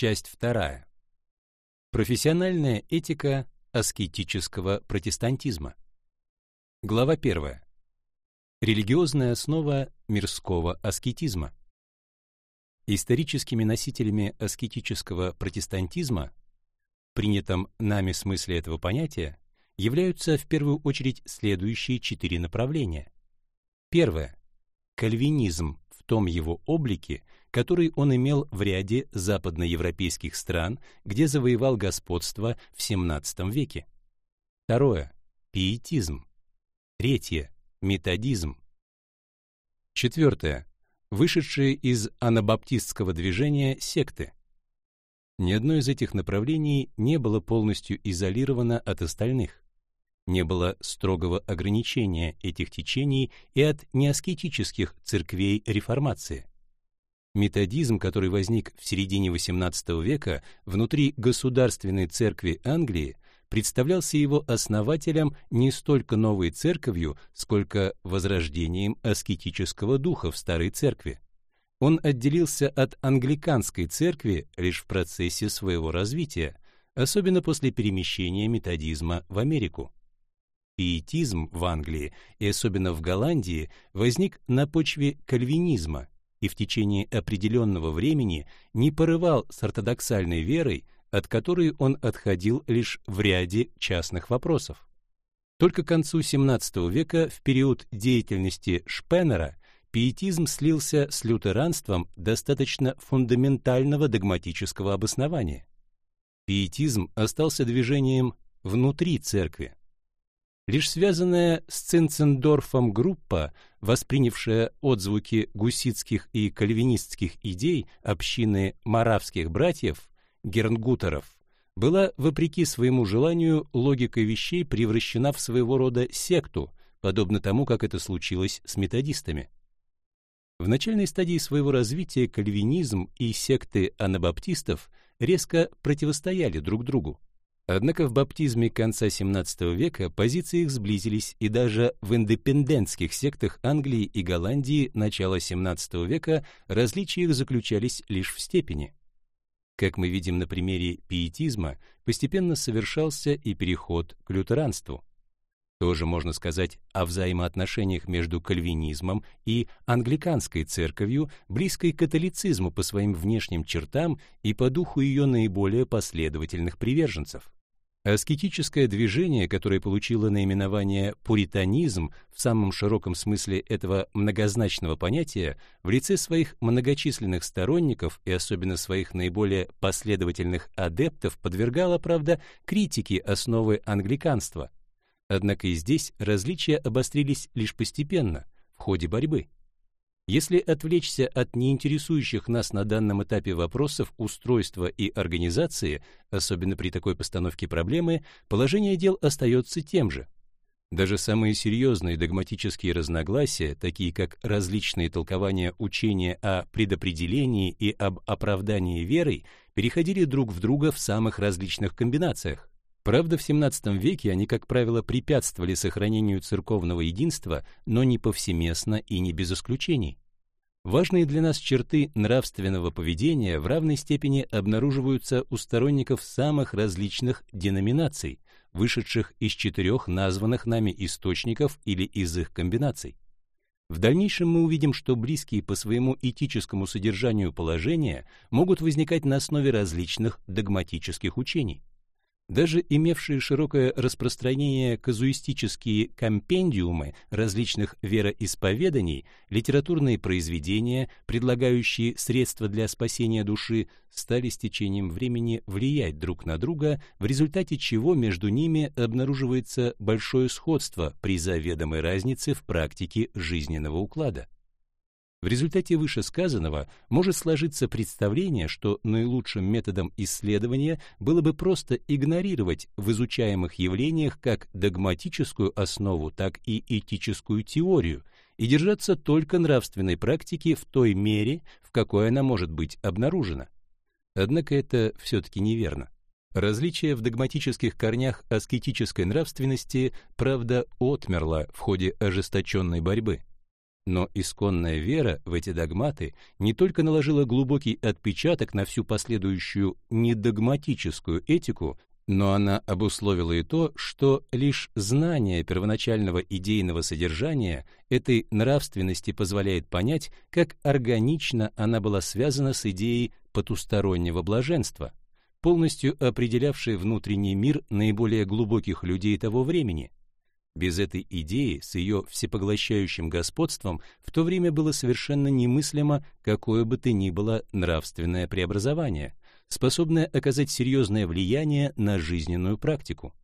Часть вторая. Профессиональная этика аскетического протестантизма. Глава первая. Религиозная основа мирского аскетизма. Историческими носителями аскетического протестантизма, принятом нами смысле этого понятия, являются в первую очередь следующие четыре направления. Первое. Кальвинизм в том его облике, который он имел в ряде западноевропейских стран, где завоевал господство в XVII веке. Второе. Пиетизм. Третье. Методизм. Четвертое. Вышедшие из анабаптистского движения секты. Ни одно из этих направлений не было полностью изолировано от остальных не было строгого ограничения этих течений и от неаскетических церквей реформации. Методизм, который возник в середине XVIII века внутри Государственной церкви Англии, представлялся его основателем не столько новой церковью, сколько возрождением аскетического духа в старой церкви. Он отделился от англиканской церкви лишь в процессе своего развития, особенно после перемещения методизма в Америку. Пиетизм в Англии и особенно в Голландии возник на почве кальвинизма и в течение определенного времени не порывал с ортодоксальной верой, от которой он отходил лишь в ряде частных вопросов. Только к концу XVII века, в период деятельности Шпеннера, пиетизм слился с лютеранством достаточно фундаментального догматического обоснования. Пиетизм остался движением внутри церкви, Лишь связанная с Цинцендорфом группа, воспринявшая отзвуки гуситских и кальвинистских идей общины маравских братьев, гернгутеров, была, вопреки своему желанию, логикой вещей превращена в своего рода секту, подобно тому, как это случилось с методистами. В начальной стадии своего развития кальвинизм и секты анабаптистов резко противостояли друг другу. Однако в баптизме конца XVII века позиции их сблизились, и даже в индепендентских сектах Англии и Голландии начала XVII века различия их заключались лишь в степени. Как мы видим на примере пиетизма, постепенно совершался и переход к лютеранству. Тоже можно сказать о взаимоотношениях между кальвинизмом и англиканской церковью, близкой к католицизму по своим внешним чертам и по духу ее наиболее последовательных приверженцев. Аскетическое движение, которое получило наименование пуританизм в самом широком смысле этого многозначного понятия, в лице своих многочисленных сторонников и особенно своих наиболее последовательных адептов подвергало, правда, критике основы англиканства. Однако и здесь различия обострились лишь постепенно, в ходе борьбы. Если отвлечься от неинтересующих нас на данном этапе вопросов устройства и организации, особенно при такой постановке проблемы, положение дел остается тем же. Даже самые серьезные догматические разногласия, такие как различные толкования учения о предопределении и об оправдании верой, переходили друг в друга в самых различных комбинациях. Правда, в XVII веке они, как правило, препятствовали сохранению церковного единства, но не повсеместно и не без исключений. Важные для нас черты нравственного поведения в равной степени обнаруживаются у сторонников самых различных деноминаций, вышедших из четырех названных нами источников или из их комбинаций. В дальнейшем мы увидим, что близкие по своему этическому содержанию положения могут возникать на основе различных догматических учений. Даже имевшие широкое распространение казуистические компендиумы различных вероисповеданий, литературные произведения, предлагающие средства для спасения души, стали с течением времени влиять друг на друга, в результате чего между ними обнаруживается большое сходство при заведомой разнице в практике жизненного уклада. В результате вышесказанного может сложиться представление, что наилучшим методом исследования было бы просто игнорировать в изучаемых явлениях как догматическую основу, так и этическую теорию и держаться только нравственной практики в той мере, в какой она может быть обнаружена. Однако это все-таки неверно. Различие в догматических корнях аскетической нравственности, правда, отмерло в ходе ожесточенной борьбы. Но исконная вера в эти догматы не только наложила глубокий отпечаток на всю последующую недогматическую этику, но она обусловила и то, что лишь знание первоначального идейного содержания этой нравственности позволяет понять, как органично она была связана с идеей потустороннего блаженства, полностью определявшей внутренний мир наиболее глубоких людей того времени. Без этой идеи с ее всепоглощающим господством в то время было совершенно немыслимо какое бы то ни было нравственное преобразование – способное оказать серьезное влияние на жизненную практику.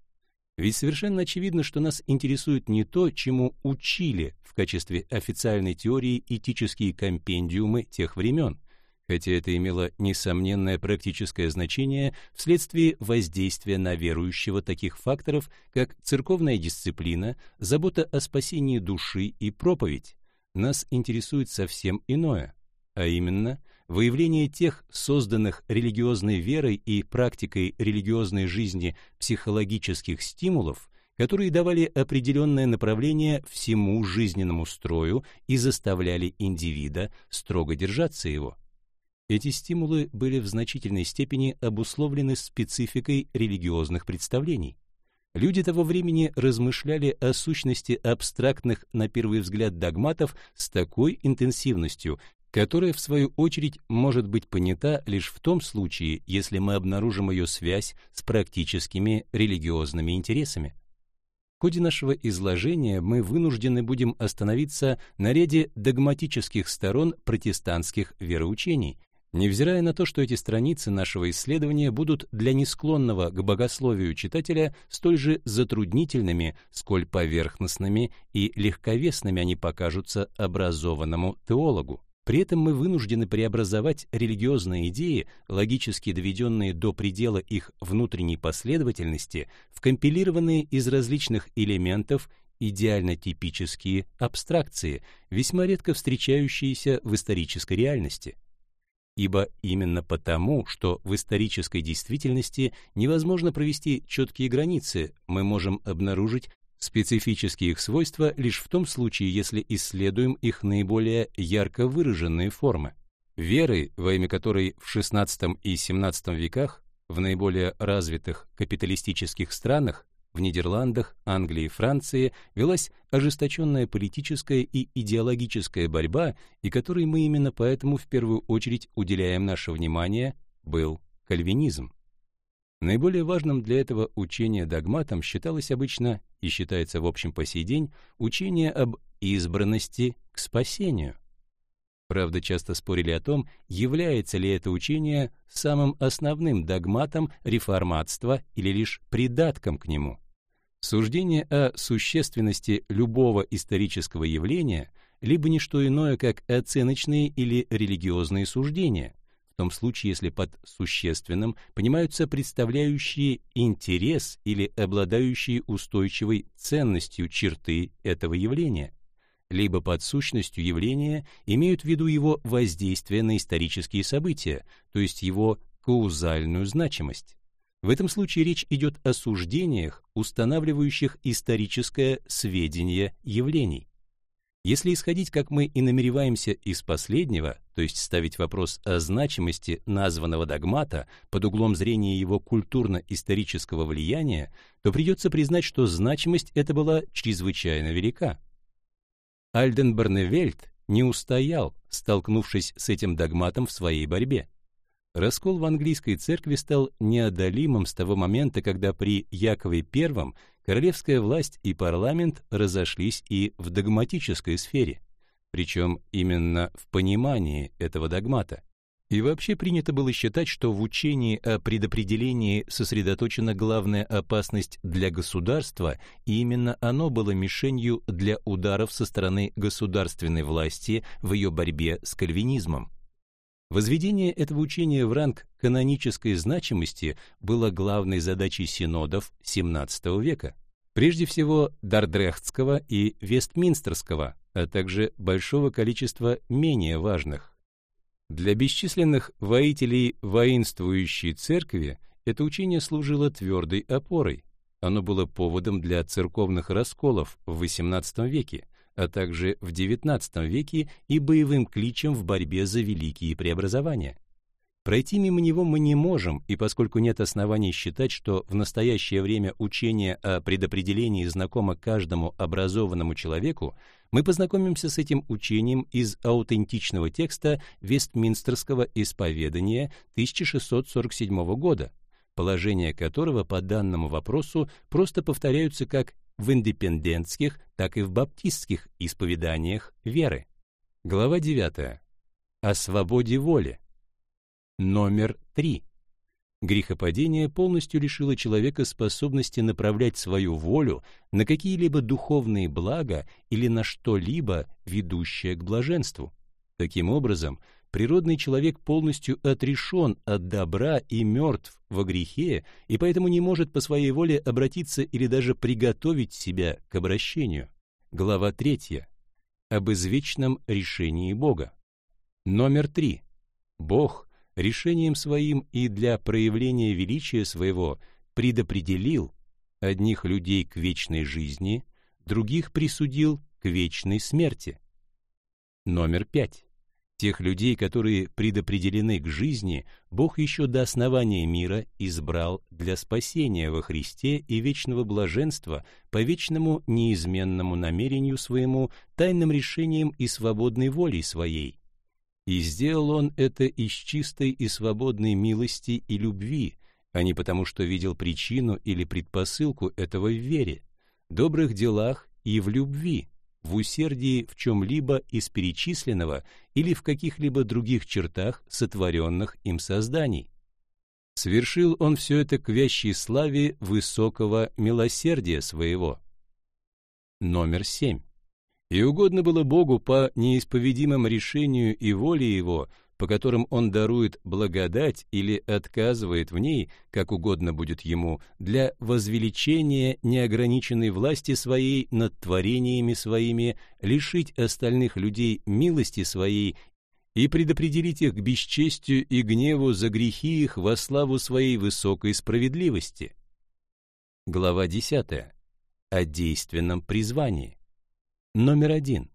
Ведь совершенно очевидно, что нас интересует не то, чему учили в качестве официальной теории этические компендиумы тех времен, хотя это имело несомненное практическое значение вследствие воздействия на верующего таких факторов, как церковная дисциплина, забота о спасении души и проповедь. Нас интересует совсем иное, а именно – выявление тех созданных религиозной верой и практикой религиозной жизни психологических стимулов, которые давали определенное направление всему жизненному строю и заставляли индивида строго держаться его. Эти стимулы были в значительной степени обусловлены спецификой религиозных представлений. Люди того времени размышляли о сущности абстрактных, на первый взгляд, догматов с такой интенсивностью, которая, в свою очередь, может быть понята лишь в том случае, если мы обнаружим ее связь с практическими религиозными интересами. В ходе нашего изложения мы вынуждены будем остановиться на ряде догматических сторон протестантских вероучений, невзирая на то, что эти страницы нашего исследования будут для несклонного к богословию читателя столь же затруднительными, сколь поверхностными и легковесными они покажутся образованному теологу. При этом мы вынуждены преобразовать религиозные идеи, логически доведенные до предела их внутренней последовательности, в компилированные из различных элементов идеально типические абстракции, весьма редко встречающиеся в исторической реальности. Ибо именно потому, что в исторической действительности невозможно провести четкие границы, мы можем обнаружить Специфические их свойства лишь в том случае, если исследуем их наиболее ярко выраженные формы. Веры, во имя которой в XVI и XVII веках в наиболее развитых капиталистических странах, в Нидерландах, Англии и Франции велась ожесточенная политическая и идеологическая борьба, и которой мы именно поэтому в первую очередь уделяем наше внимание, был кальвинизм. Наиболее важным для этого учения догматом считалось обычно и считается в общем по сей день учение об избранности к спасению. Правда, часто спорили о том, является ли это учение самым основным догматом реформатства или лишь придатком к нему. Суждение о существенности любого исторического явления либо не что иное, как оценочные или религиозные суждения, в том случае, если под существенным понимаются представляющие интерес или обладающие устойчивой ценностью черты этого явления, либо под сущностью явления имеют в виду его воздействие на исторические события, то есть его каузальную значимость. В этом случае речь идет о суждениях, устанавливающих историческое сведение явлений. Если исходить, как мы и намереваемся из последнего, то есть ставить вопрос о значимости названного догмата под углом зрения его культурно-исторического влияния, то придется признать, что значимость эта была чрезвычайно велика. Альден Барневельд не устоял, столкнувшись с этим догматом в своей борьбе. Раскол в английской церкви стал неодолимым с того момента, когда при Якове I королевская власть и парламент разошлись и в догматической сфере, причем именно в понимании этого догмата. И вообще принято было считать, что в учении о предопределении сосредоточена главная опасность для государства, и именно оно было мишенью для ударов со стороны государственной власти в ее борьбе с кальвинизмом. Возведение этого учения в ранг канонической значимости было главной задачей синодов XVII века. Прежде всего Дардрехтского и Вестминстерского, а также большого количества менее важных. Для бесчисленных воителей воинствующей церкви это учение служило твердой опорой. Оно было поводом для церковных расколов в XVIII веке, а также в XIX веке и боевым кличем в борьбе за великие преобразования. Пройти мимо него мы не можем, и поскольку нет оснований считать, что в настоящее время учение о предопределении знакомо каждому образованному человеку, мы познакомимся с этим учением из аутентичного текста Вестминстерского исповедания 1647 года, положения которого по данному вопросу просто повторяются как в индепендентских, так и в баптистских исповеданиях веры. Глава 9. О свободе воли. Номер 3. Грехопадение полностью лишило человека способности направлять свою волю на какие-либо духовные блага или на что-либо, ведущее к блаженству. Таким образом, природный человек полностью отрешен от добра и мертв во грехе, и поэтому не может по своей воле обратиться или даже приготовить себя к обращению. Глава 3. Об извечном решении Бога. Номер 3. Бог решением своим и для проявления величия своего предопределил одних людей к вечной жизни, других присудил к вечной смерти. Номер пять. Тех людей, которые предопределены к жизни, Бог еще до основания мира избрал для спасения во Христе и вечного блаженства по вечному неизменному намерению своему, тайным решением и свободной волей своей, и сделал он это из чистой и свободной милости и любви, а не потому, что видел причину или предпосылку этого в вере, добрых делах и в любви, в усердии в чем-либо из перечисленного или в каких-либо других чертах сотворенных им созданий. Свершил он все это к вящей славе высокого милосердия своего. Номер семь. И угодно было Богу по неисповедимым решению и воле Его, по которым Он дарует благодать или отказывает в ней, как угодно будет Ему, для возвеличения неограниченной власти Своей над творениями Своими, лишить остальных людей милости Своей и предопределить их к бесчестию и гневу за грехи их во славу Своей высокой справедливости. Глава 10. О действенном призвании. Номер один.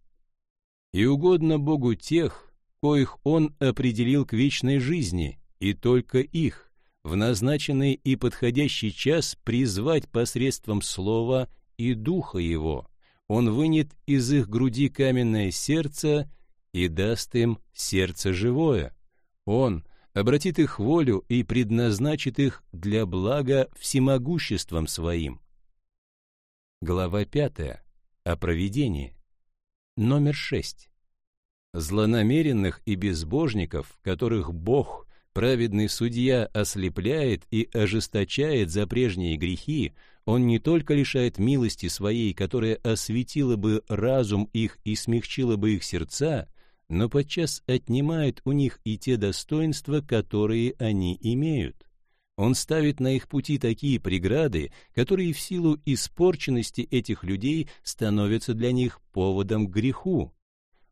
«И угодно Богу тех, коих Он определил к вечной жизни, и только их, в назначенный и подходящий час призвать посредством Слова и Духа Его. Он вынет из их груди каменное сердце и даст им сердце живое. Он обратит их волю и предназначит их для блага всемогуществом Своим». Глава пятая о провидении. Номер шесть. Злонамеренных и безбожников, которых Бог, праведный судья, ослепляет и ожесточает за прежние грехи, он не только лишает милости своей, которая осветила бы разум их и смягчила бы их сердца, но подчас отнимает у них и те достоинства, которые они имеют. Он ставит на их пути такие преграды, которые в силу испорченности этих людей становятся для них поводом к греху.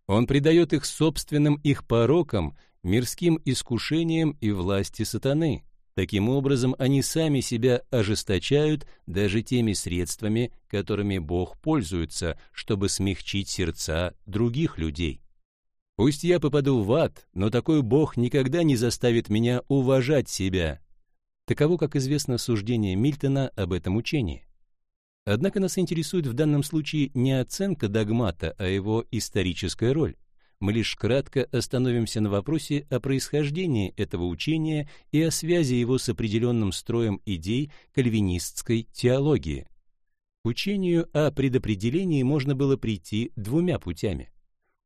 Он предает их собственным их порокам, мирским искушениям и власти сатаны. Таким образом, они сами себя ожесточают даже теми средствами, которыми Бог пользуется, чтобы смягчить сердца других людей. Пусть я попаду в ад, но такой Бог никогда не заставит меня уважать себя, Таково, как известно, суждение Мильтона об этом учении. Однако нас интересует в данном случае не оценка догмата, а его историческая роль. Мы лишь кратко остановимся на вопросе о происхождении этого учения и о связи его с определенным строем идей кальвинистской теологии. К учению о предопределении можно было прийти двумя путями.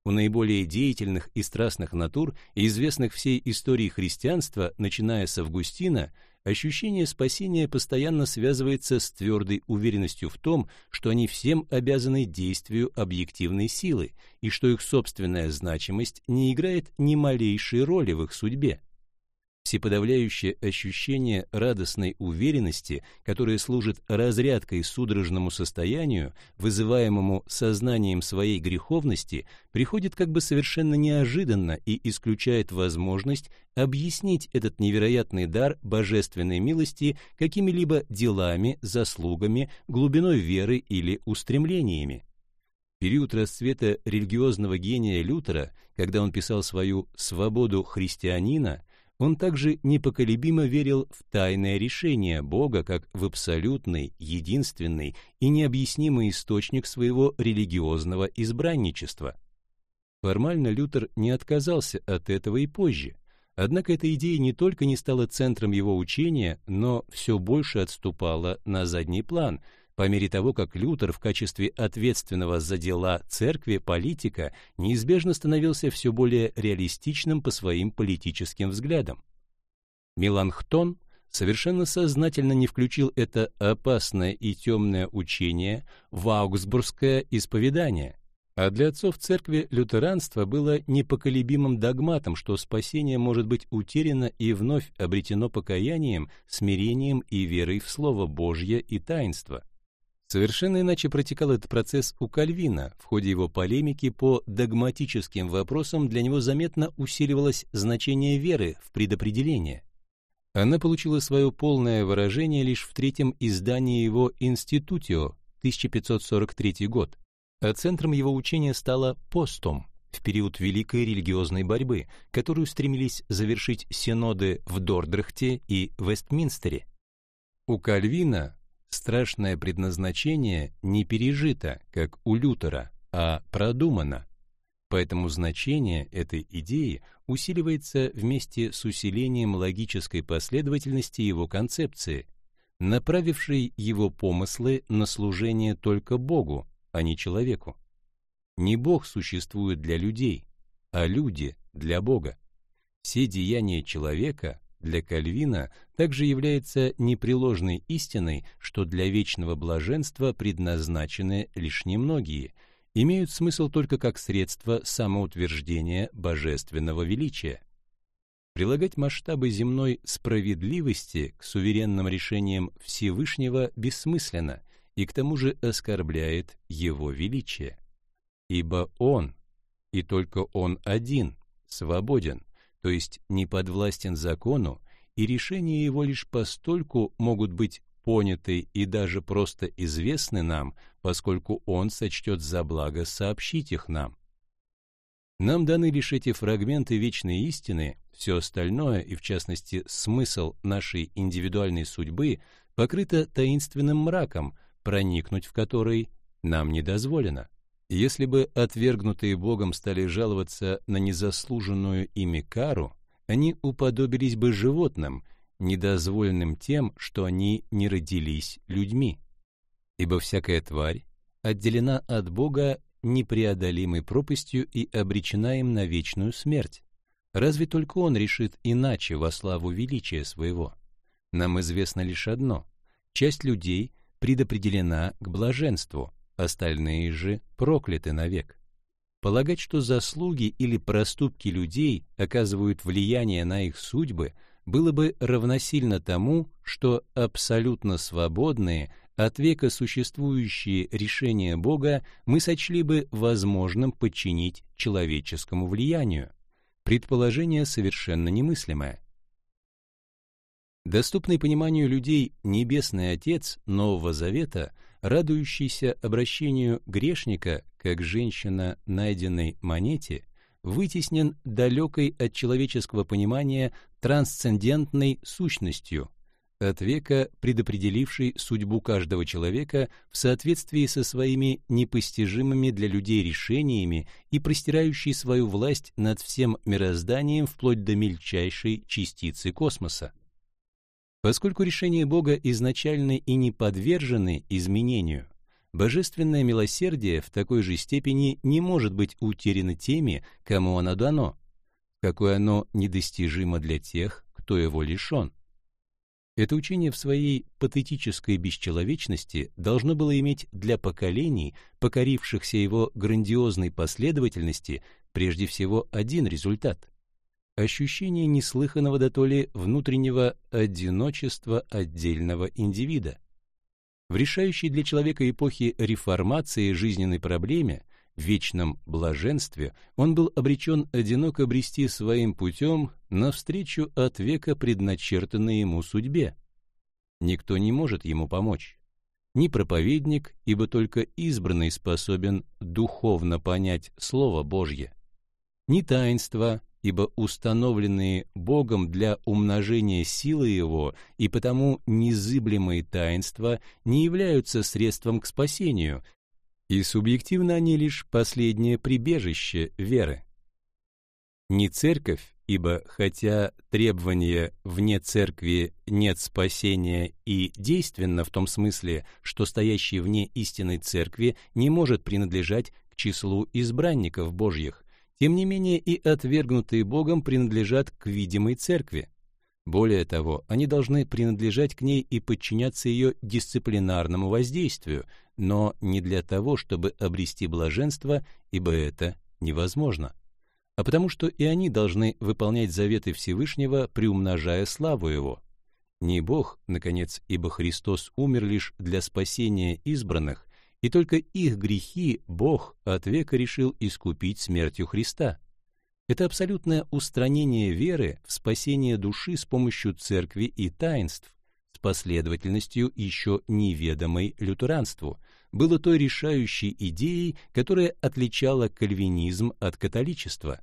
У наиболее деятельных и страстных натур, известных всей истории христианства, начиная с Августина, ощущение спасения постоянно связывается с твердой уверенностью в том, что они всем обязаны действию объективной силы и что их собственная значимость не играет ни малейшей роли в их судьбе. Всеподавляющее ощущение радостной уверенности, которое служит разрядкой судорожному состоянию, вызываемому сознанием своей греховности, приходит как бы совершенно неожиданно и исключает возможность объяснить этот невероятный дар божественной милости какими-либо делами, заслугами, глубиной веры или устремлениями. период расцвета религиозного гения Лютера, когда он писал свою «Свободу христианина», он также непоколебимо верил в тайное решение Бога как в абсолютный, единственный и необъяснимый источник своего религиозного избранничества. Формально Лютер не отказался от этого и позже, однако эта идея не только не стала центром его учения, но все больше отступала на задний план – по мере того, как Лютер в качестве ответственного за дела церкви политика неизбежно становился все более реалистичным по своим политическим взглядам. Меланхтон совершенно сознательно не включил это опасное и темное учение в аугсбургское исповедание, а для отцов церкви лютеранство было непоколебимым догматом, что спасение может быть утеряно и вновь обретено покаянием, смирением и верой в Слово Божье и таинство. Совершенно иначе протекал этот процесс у Кальвина. В ходе его полемики по догматическим вопросам для него заметно усиливалось значение веры в предопределение. Она получила свое полное выражение лишь в третьем издании его «Институтио» 1543 год, а центром его учения стала постом в период великой религиозной борьбы, которую стремились завершить синоды в Дордрахте и Вестминстере. У Кальвина страшное предназначение не пережито, как у Лютера, а продумано. Поэтому значение этой идеи усиливается вместе с усилением логической последовательности его концепции, направившей его помыслы на служение только Богу, а не человеку. Не Бог существует для людей, а люди для Бога. Все деяния человека для Кальвина также является непреложной истиной, что для вечного блаженства предназначены лишь немногие, имеют смысл только как средство самоутверждения божественного величия. Прилагать масштабы земной справедливости к суверенным решениям Всевышнего бессмысленно и к тому же оскорбляет его величие. Ибо Он, и только Он один, свободен, то есть не подвластен закону, и решения его лишь постольку могут быть поняты и даже просто известны нам, поскольку он сочтет за благо сообщить их нам. Нам даны лишь эти фрагменты вечной истины, все остальное, и в частности смысл нашей индивидуальной судьбы, покрыто таинственным мраком, проникнуть в который нам не дозволено. Если бы отвергнутые Богом стали жаловаться на незаслуженную ими кару, они уподобились бы животным, недозволенным тем, что они не родились людьми. Ибо всякая тварь отделена от Бога непреодолимой пропастью и обречена им на вечную смерть. Разве только он решит иначе во славу величия своего? Нам известно лишь одно — часть людей предопределена к блаженству, остальные же прокляты навек. Полагать, что заслуги или проступки людей оказывают влияние на их судьбы, было бы равносильно тому, что абсолютно свободные, от века существующие решения Бога мы сочли бы возможным подчинить человеческому влиянию. Предположение совершенно немыслимое. Доступный пониманию людей Небесный Отец Нового Завета – радующийся обращению грешника, как женщина найденной монете, вытеснен далекой от человеческого понимания трансцендентной сущностью, от века предопределившей судьбу каждого человека в соответствии со своими непостижимыми для людей решениями и простирающей свою власть над всем мирозданием вплоть до мельчайшей частицы космоса. Поскольку решения Бога изначальны и не подвержены изменению, божественное милосердие в такой же степени не может быть утеряно теми, кому оно дано, какое оно недостижимо для тех, кто его лишен. Это учение в своей патетической бесчеловечности должно было иметь для поколений, покорившихся его грандиозной последовательности, прежде всего один результат ощущение неслыханного дотоле внутреннего одиночества отдельного индивида. В решающей для человека эпохи реформации жизненной проблеме, в вечном блаженстве, он был обречен одиноко брести своим путем навстречу от века предначертанной ему судьбе. Никто не может ему помочь. ни проповедник, ибо только избранный способен духовно понять Слово Божье, ни таинство, ибо установленные Богом для умножения силы Его и потому незыблемые таинства не являются средством к спасению, и субъективно они лишь последнее прибежище веры. Не церковь, ибо хотя требование «вне церкви нет спасения» и действенно в том смысле, что стоящий вне истинной церкви не может принадлежать к числу избранников Божьих, тем не менее и отвергнутые Богом принадлежат к видимой церкви. Более того, они должны принадлежать к ней и подчиняться ее дисциплинарному воздействию, но не для того, чтобы обрести блаженство, ибо это невозможно, а потому что и они должны выполнять заветы Всевышнего, приумножая славу Его. Не Бог, наконец, ибо Христос умер лишь для спасения избранных, и только их грехи Бог от века решил искупить смертью Христа. Это абсолютное устранение веры в спасение души с помощью церкви и таинств, с последовательностью еще неведомой лютеранству, было той решающей идеей, которая отличала кальвинизм от католичества.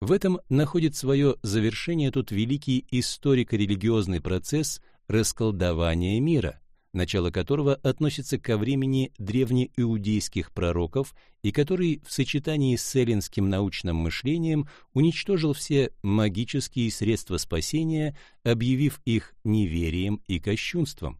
В этом находит свое завершение тот великий историко-религиозный процесс расколдования мира, начало которого относится ко времени древнеиудейских пророков и который в сочетании с эллинским научным мышлением уничтожил все магические средства спасения, объявив их неверием и кощунством.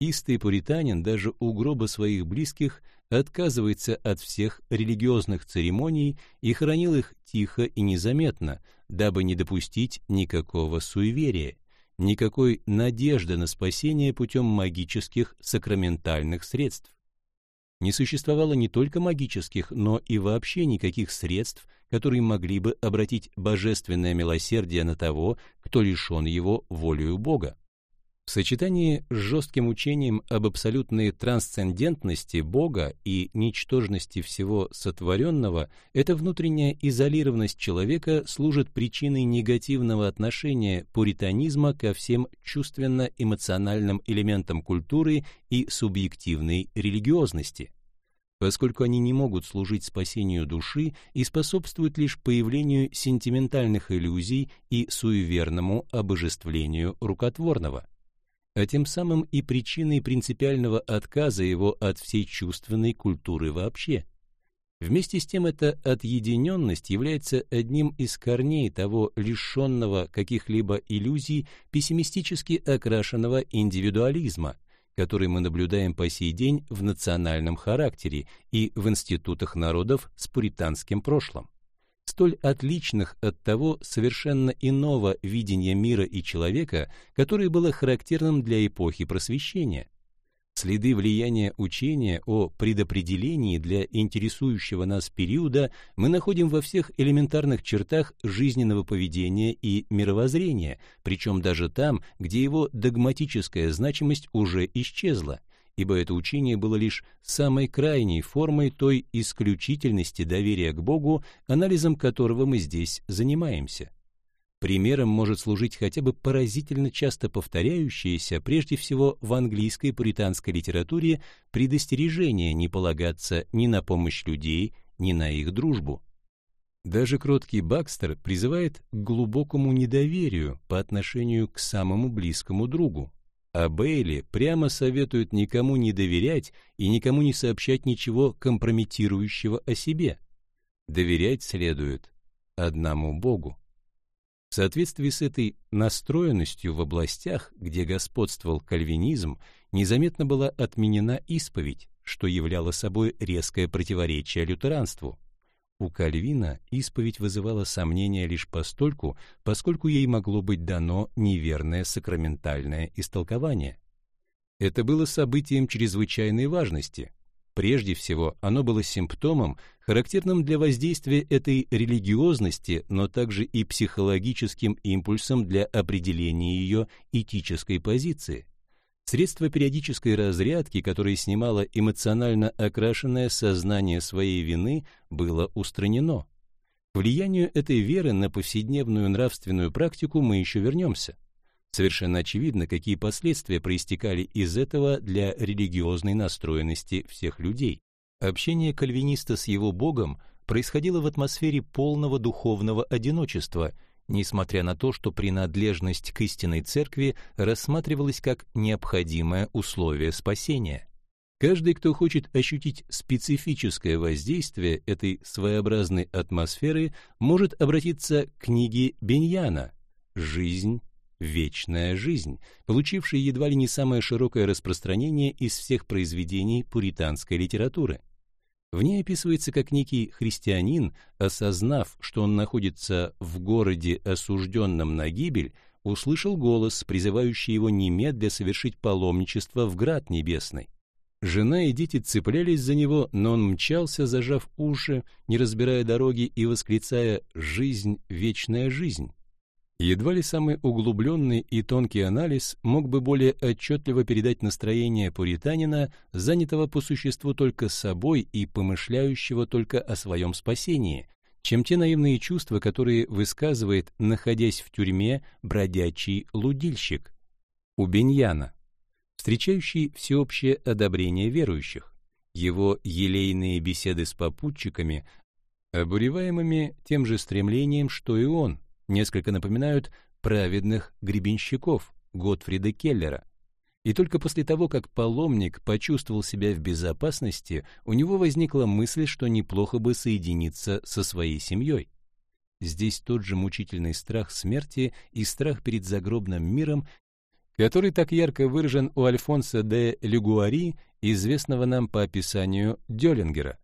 Истый пуританин даже у гроба своих близких отказывается от всех религиозных церемоний и хранил их тихо и незаметно, дабы не допустить никакого суеверия никакой надежды на спасение путем магических сакраментальных средств. Не существовало не только магических, но и вообще никаких средств, которые могли бы обратить божественное милосердие на того, кто лишен его волею Бога. В сочетании с жестким учением об абсолютной трансцендентности Бога и ничтожности всего сотворенного, эта внутренняя изолированность человека служит причиной негативного отношения пуританизма ко всем чувственно-эмоциональным элементам культуры и субъективной религиозности. Поскольку они не могут служить спасению души и способствуют лишь появлению сентиментальных иллюзий и суеверному обожествлению рукотворного а тем самым и причиной принципиального отказа его от всей чувственной культуры вообще. Вместе с тем эта отъединенность является одним из корней того лишенного каких-либо иллюзий пессимистически окрашенного индивидуализма, который мы наблюдаем по сей день в национальном характере и в институтах народов с пуританским прошлым столь отличных от того совершенно иного видения мира и человека, которое было характерным для эпохи просвещения. Следы влияния учения о предопределении для интересующего нас периода мы находим во всех элементарных чертах жизненного поведения и мировоззрения, причем даже там, где его догматическая значимость уже исчезла – ибо это учение было лишь самой крайней формой той исключительности доверия к Богу, анализом которого мы здесь занимаемся. Примером может служить хотя бы поразительно часто повторяющееся, прежде всего в английской пуританской литературе, предостережение не полагаться ни на помощь людей, ни на их дружбу. Даже кроткий Бакстер призывает к глубокому недоверию по отношению к самому близкому другу, а Бейли прямо советует никому не доверять и никому не сообщать ничего компрометирующего о себе. Доверять следует одному Богу. В соответствии с этой настроенностью в областях, где господствовал кальвинизм, незаметно была отменена исповедь, что являло собой резкое противоречие лютеранству. У Кальвина исповедь вызывала сомнения лишь постольку, поскольку ей могло быть дано неверное сакраментальное истолкование. Это было событием чрезвычайной важности. Прежде всего, оно было симптомом, характерным для воздействия этой религиозности, но также и психологическим импульсом для определения ее этической позиции. Средство периодической разрядки, которое снимало эмоционально окрашенное сознание своей вины, было устранено. К влиянию этой веры на повседневную нравственную практику мы еще вернемся. Совершенно очевидно, какие последствия проистекали из этого для религиозной настроенности всех людей. Общение кальвиниста с его Богом происходило в атмосфере полного духовного одиночества, несмотря на то, что принадлежность к истинной церкви рассматривалась как необходимое условие спасения. Каждый, кто хочет ощутить специфическое воздействие этой своеобразной атмосферы, может обратиться к книге Беньяна «Жизнь «Вечная жизнь», получившей едва ли не самое широкое распространение из всех произведений пуританской литературы. В ней описывается, как некий христианин, осознав, что он находится в городе, осужденном на гибель, услышал голос, призывающий его немедля совершить паломничество в град небесный. Жена и дети цеплялись за него, но он мчался, зажав уши, не разбирая дороги и восклицая «Жизнь, вечная жизнь». Едва ли самый углубленный и тонкий анализ мог бы более отчетливо передать настроение пуританина, занятого по существу только собой и помышляющего только о своем спасении, чем те наивные чувства, которые высказывает, находясь в тюрьме, бродячий лудильщик. У Беньяна, встречающий всеобщее одобрение верующих, его елейные беседы с попутчиками, обуреваемыми тем же стремлением, что и он, несколько напоминают праведных гребенщиков Готфрида Келлера. И только после того, как паломник почувствовал себя в безопасности, у него возникла мысль, что неплохо бы соединиться со своей семьей. Здесь тот же мучительный страх смерти и страх перед загробным миром, который так ярко выражен у Альфонса де Лигуари, известного нам по описанию Дёлингера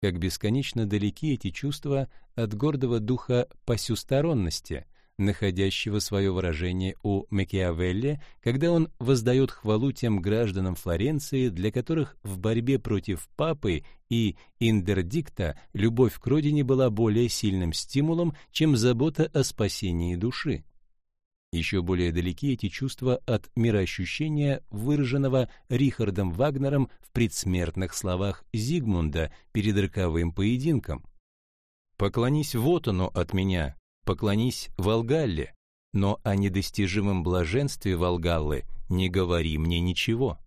как бесконечно далеки эти чувства от гордого духа посюсторонности, находящего свое выражение у Макиавелли, когда он воздает хвалу тем гражданам Флоренции, для которых в борьбе против папы и индердикта любовь к родине была более сильным стимулом, чем забота о спасении души. Еще более далеки эти чувства от мироощущения, выраженного Рихардом Вагнером в предсмертных словах Зигмунда перед роковым поединком. «Поклонись вот оно от меня, поклонись Волгалле, но о недостижимом блаженстве Волгаллы не говори мне ничего».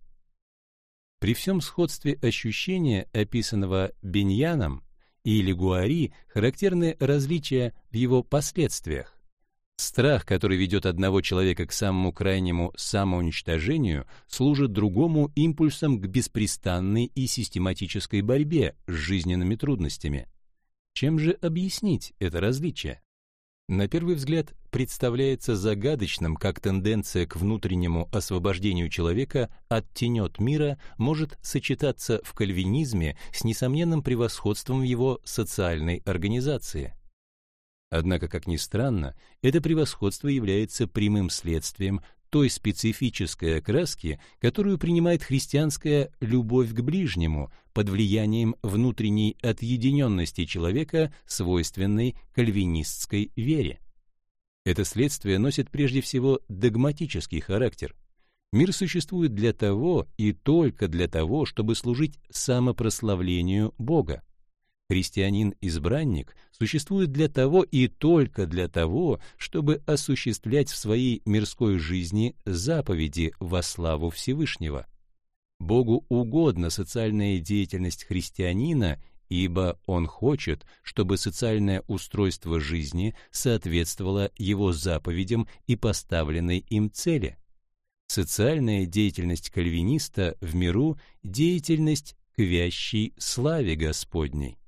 При всем сходстве ощущения, описанного Беньяном и Лигуари, характерны различия в его последствиях. Страх, который ведет одного человека к самому крайнему самоуничтожению, служит другому импульсом к беспрестанной и систематической борьбе с жизненными трудностями. Чем же объяснить это различие? На первый взгляд представляется загадочным, как тенденция к внутреннему освобождению человека от тенет мира может сочетаться в кальвинизме с несомненным превосходством его социальной организации – Однако, как ни странно, это превосходство является прямым следствием той специфической окраски, которую принимает христианская любовь к ближнему под влиянием внутренней отъединенности человека, свойственной кальвинистской вере. Это следствие носит прежде всего догматический характер. Мир существует для того и только для того, чтобы служить самопрославлению Бога. Христианин-избранник существует для того и только для того, чтобы осуществлять в своей мирской жизни заповеди во славу Всевышнего. Богу угодна социальная деятельность христианина, ибо он хочет, чтобы социальное устройство жизни соответствовало его заповедям и поставленной им цели. Социальная деятельность кальвиниста в миру – деятельность к вящей славе Господней.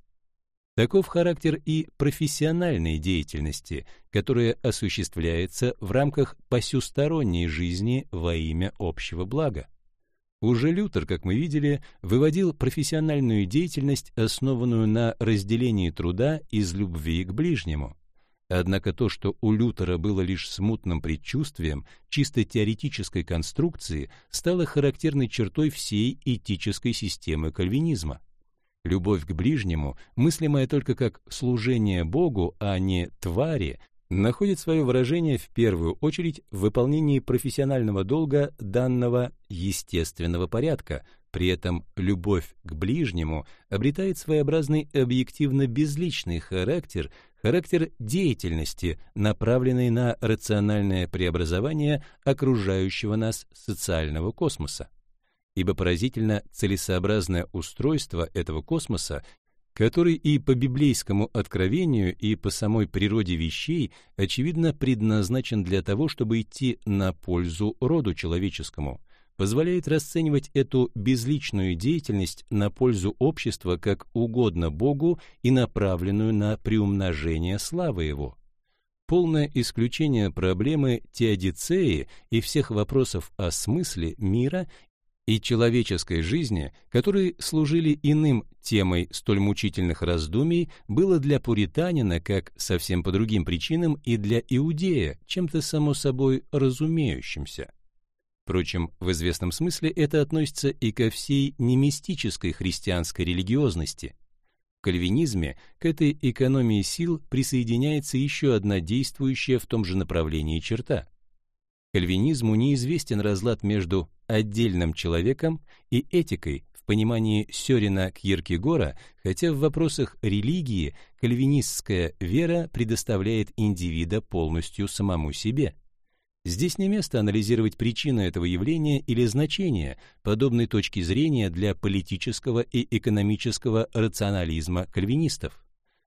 Таков характер и профессиональной деятельности, которая осуществляется в рамках посюсторонней жизни во имя общего блага. Уже Лютер, как мы видели, выводил профессиональную деятельность, основанную на разделении труда из любви к ближнему. Однако то, что у Лютера было лишь смутным предчувствием, чисто теоретической конструкции, стало характерной чертой всей этической системы кальвинизма. Любовь к ближнему, мыслимая только как служение Богу, а не твари, находит свое выражение в первую очередь в выполнении профессионального долга данного естественного порядка, При этом любовь к ближнему обретает своеобразный объективно безличный характер, характер деятельности, направленной на рациональное преобразование окружающего нас социального космоса. Ибо поразительно целесообразное устройство этого космоса, который и по библейскому откровению, и по самой природе вещей, очевидно, предназначен для того, чтобы идти на пользу роду человеческому – позволяет расценивать эту безличную деятельность на пользу общества как угодно Богу и направленную на приумножение славы Его. Полное исключение проблемы теодицеи и всех вопросов о смысле мира и человеческой жизни, которые служили иным темой столь мучительных раздумий, было для пуританина, как совсем по другим причинам, и для иудея, чем-то само собой разумеющимся. Впрочем, в известном смысле это относится и ко всей немистической христианской религиозности. В кальвинизме к этой экономии сил присоединяется еще одна действующая в том же направлении черта. Кальвинизму неизвестен разлад между отдельным человеком и этикой в понимании Сёрина Кьеркегора, хотя в вопросах религии кальвинистская вера предоставляет индивида полностью самому себе. Здесь не место анализировать причины этого явления или значения подобной точки зрения для политического и экономического рационализма кальвинистов.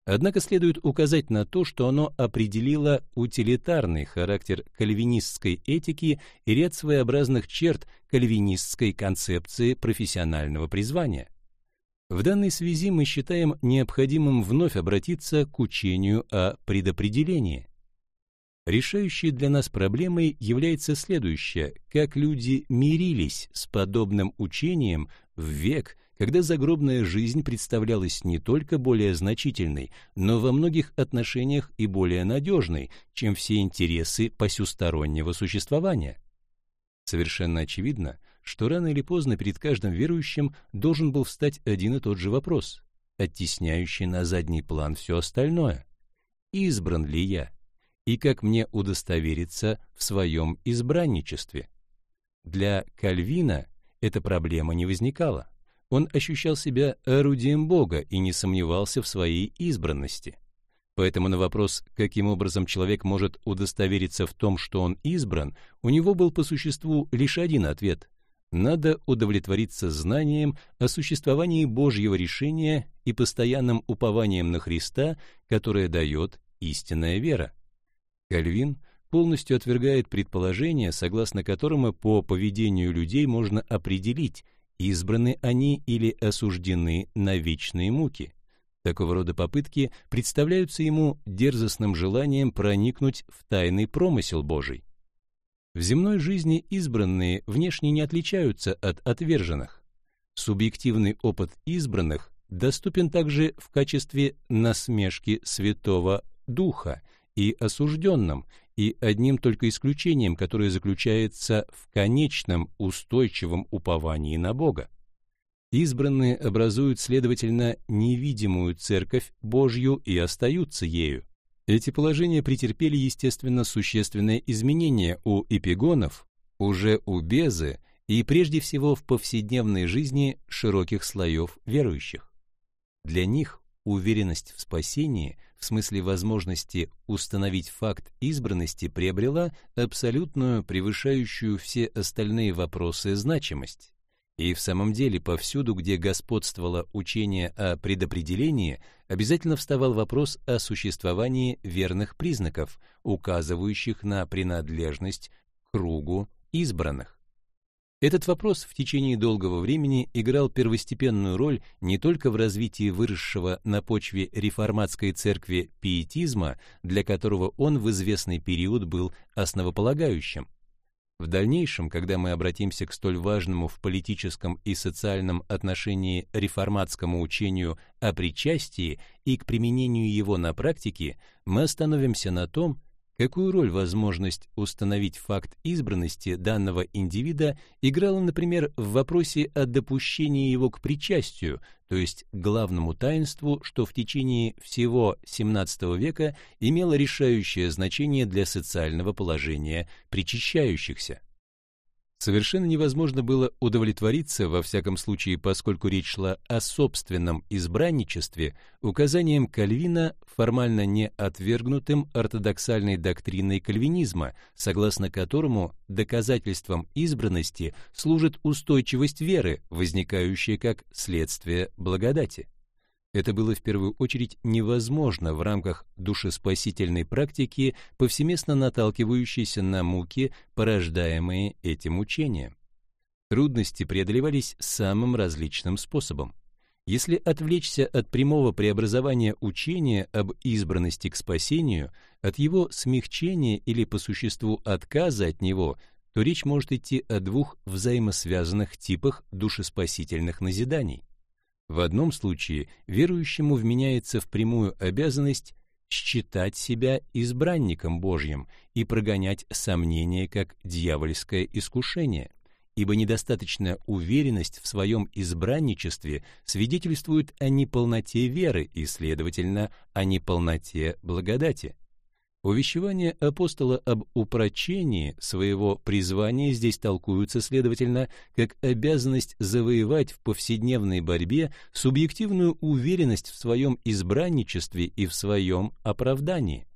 Однако следует указать на то, что оно определило утилитарный характер кальвинистской этики и ряд своеобразных черт кальвинистской концепции профессионального призвания. В данной связи мы считаем необходимым вновь обратиться к учению о предопределении – Решающей для нас проблемой является следующее: как люди мирились с подобным учением в век, когда загробная жизнь представлялась не только более значительной, но во многих отношениях и более надежной, чем все интересы посюстороннего существования. Совершенно очевидно, что рано или поздно перед каждым верующим должен был встать один и тот же вопрос, оттесняющий на задний план все остальное. Избран ли я? и как мне удостовериться в своем избранничестве. Для Кальвина эта проблема не возникала. Он ощущал себя орудием Бога и не сомневался в своей избранности. Поэтому на вопрос, каким образом человек может удостовериться в том, что он избран, у него был по существу лишь один ответ. Надо удовлетвориться знанием о существовании Божьего решения и постоянным упованием на Христа, которое дает истинная вера. Кальвин полностью отвергает предположение, согласно которому по поведению людей можно определить, избраны они или осуждены на вечные муки. Такого рода попытки представляются ему дерзостным желанием проникнуть в тайный промысел Божий. В земной жизни избранные внешне не отличаются от отверженных. Субъективный опыт избранных доступен также в качестве насмешки Святого Духа – и осужденным, и одним только исключением, которое заключается в конечном устойчивом уповании на Бога. Избранные образуют, следовательно, невидимую церковь Божью и остаются ею. Эти положения претерпели, естественно, существенное изменение у эпигонов, уже у Безы и прежде всего в повседневной жизни широких слоев верующих. Для них уверенность в спасении в смысле возможности установить факт избранности приобрела абсолютную, превышающую все остальные вопросы значимость. И в самом деле повсюду, где господствовало учение о предопределении, обязательно вставал вопрос о существовании верных признаков, указывающих на принадлежность к кругу избранных. Этот вопрос в течение долгого времени играл первостепенную роль не только в развитии выросшего на почве реформатской церкви пиетизма, для которого он в известный период был основополагающим. В дальнейшем, когда мы обратимся к столь важному в политическом и социальном отношении реформатскому учению о причастии и к применению его на практике, мы остановимся на том, Какую роль возможность установить факт избранности данного индивида играла, например, в вопросе о допущении его к причастию, то есть главному таинству, что в течение всего XVII века имело решающее значение для социального положения причащающихся? Совершенно невозможно было удовлетвориться, во всяком случае, поскольку речь шла о собственном избранничестве, указанием Кальвина, формально не отвергнутым ортодоксальной доктриной кальвинизма, согласно которому доказательством избранности служит устойчивость веры, возникающая как следствие благодати. Это было в первую очередь невозможно в рамках душеспасительной практики, повсеместно наталкивающейся на муки, порождаемые этим учением. Трудности преодолевались самым различным способом. Если отвлечься от прямого преобразования учения об избранности к спасению, от его смягчения или по существу отказа от него, то речь может идти о двух взаимосвязанных типах душеспасительных назиданий. В одном случае верующему вменяется в прямую обязанность считать себя избранником Божьим и прогонять сомнения как дьявольское искушение, ибо недостаточная уверенность в своем избранничестве свидетельствует о неполноте веры и, следовательно, о неполноте благодати. Увещевания апостола об упрочении своего призвания здесь толкуются, следовательно, как обязанность завоевать в повседневной борьбе субъективную уверенность в своем избранничестве и в своем оправдании.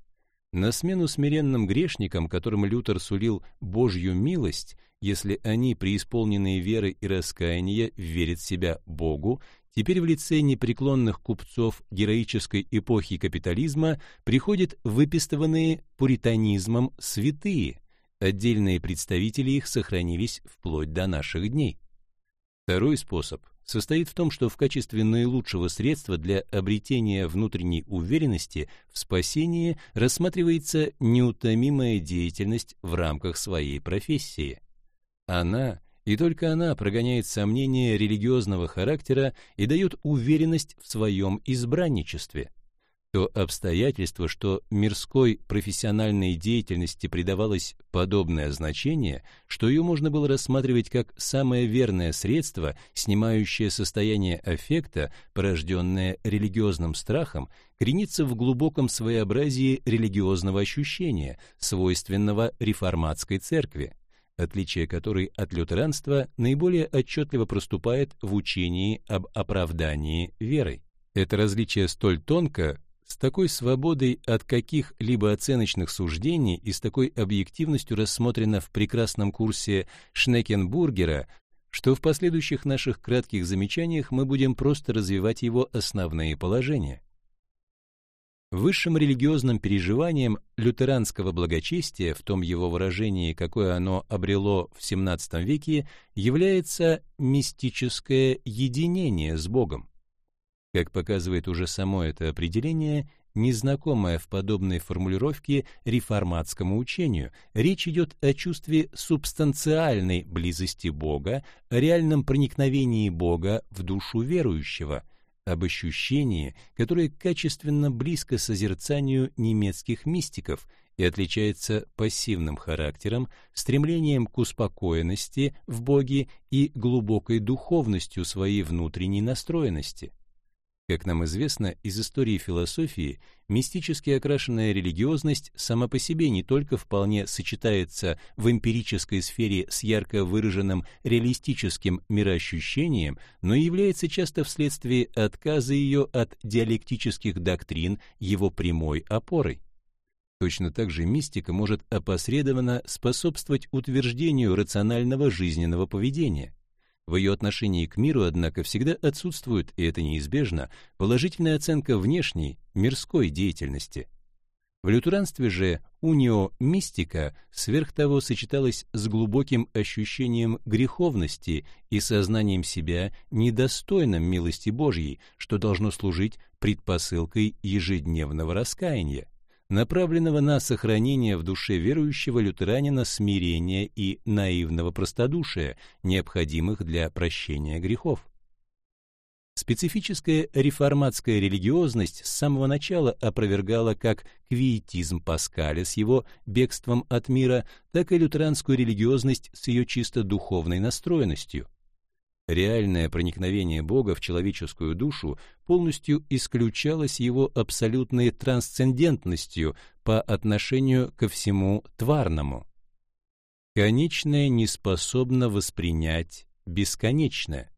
На смену смиренным грешникам, которым Лютер сулил Божью милость, если они, преисполненные веры и раскаяния, верят себя Богу, теперь в лице непреклонных купцов героической эпохи капитализма приходят выпистыванные пуританизмом святые, отдельные представители их сохранились вплоть до наших дней. Второй способ состоит в том, что в качестве наилучшего средства для обретения внутренней уверенности в спасении рассматривается неутомимая деятельность в рамках своей профессии. Она и только она прогоняет сомнения религиозного характера и дает уверенность в своем избранничестве. То обстоятельство, что мирской профессиональной деятельности придавалось подобное значение, что ее можно было рассматривать как самое верное средство, снимающее состояние аффекта, порожденное религиозным страхом, коренится в глубоком своеобразии религиозного ощущения, свойственного реформатской церкви отличие которой от лютеранства наиболее отчетливо проступает в учении об оправдании верой. Это различие столь тонко, с такой свободой от каких-либо оценочных суждений и с такой объективностью рассмотрено в прекрасном курсе Шнекенбургера, что в последующих наших кратких замечаниях мы будем просто развивать его основные положения. Высшим религиозным переживанием лютеранского благочестия, в том его выражении, какое оно обрело в XVII веке, является мистическое единение с Богом. Как показывает уже само это определение, незнакомое в подобной формулировке реформатскому учению, речь идет о чувстве субстанциальной близости Бога, реальном проникновении Бога в душу верующего – об ощущении, которое качественно близко созерцанию немецких мистиков и отличается пассивным характером, стремлением к успокоенности в Боге и глубокой духовностью своей внутренней настроенности. Как нам известно из истории философии, мистически окрашенная религиозность сама по себе не только вполне сочетается в эмпирической сфере с ярко выраженным реалистическим мироощущением, но и является часто вследствие отказа ее от диалектических доктрин его прямой опорой. Точно так же мистика может опосредованно способствовать утверждению рационального жизненного поведения. В ее отношении к миру, однако, всегда отсутствует, и это неизбежно, положительная оценка внешней, мирской деятельности. В лютеранстве же унио-мистика сверх того сочеталась с глубоким ощущением греховности и сознанием себя недостойным милости Божьей, что должно служить предпосылкой ежедневного раскаяния направленного на сохранение в душе верующего лютеранина смирения и наивного простодушия, необходимых для прощения грехов. Специфическая реформатская религиозность с самого начала опровергала как квиетизм Паскаля с его бегством от мира, так и лютеранскую религиозность с ее чисто духовной настроенностью. Реальное проникновение Бога в человеческую душу полностью исключалось его абсолютной трансцендентностью по отношению ко всему тварному. Конечное не способно воспринять бесконечное.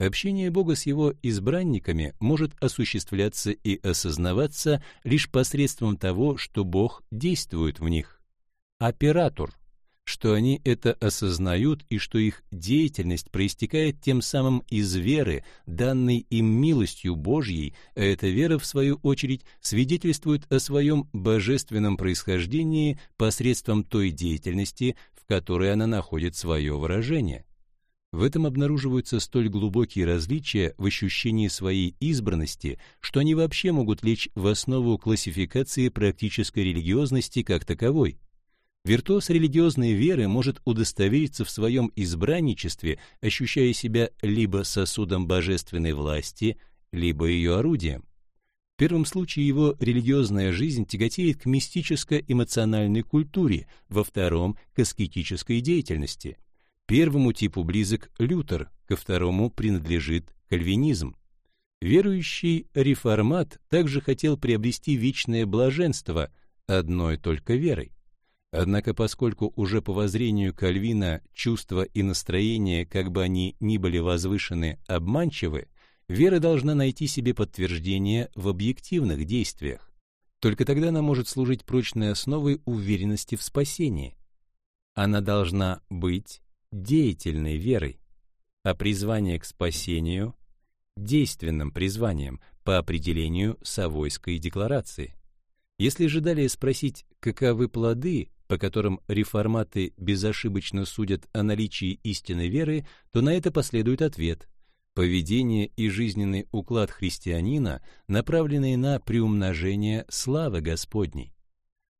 Общение Бога с его избранниками может осуществляться и осознаваться лишь посредством того, что Бог действует в них. Оператор, что они это осознают и что их деятельность проистекает тем самым из веры, данной им милостью Божьей, а эта вера, в свою очередь, свидетельствует о своем божественном происхождении посредством той деятельности, в которой она находит свое выражение. В этом обнаруживаются столь глубокие различия в ощущении своей избранности, что они вообще могут лечь в основу классификации практической религиозности как таковой. Виртуоз религиозной веры может удостовериться в своем избранничестве, ощущая себя либо сосудом божественной власти, либо ее орудием. В первом случае его религиозная жизнь тяготеет к мистическо-эмоциональной культуре, во втором — к аскетической деятельности — Первому типу близок Лютер, ко второму принадлежит кальвинизм. Верующий реформат также хотел приобрести вечное блаженство одной только верой. Однако поскольку уже по воззрению Кальвина чувства и настроения, как бы они ни были возвышены, обманчивы, вера должна найти себе подтверждение в объективных действиях. Только тогда она может служить прочной основой уверенности в спасении. Она должна быть деятельной верой, а призвание к спасению – действенным призванием по определению Савойской декларации. Если же далее спросить, каковы плоды, по которым реформаты безошибочно судят о наличии истинной веры, то на это последует ответ – поведение и жизненный уклад христианина, направленные на приумножение славы Господней.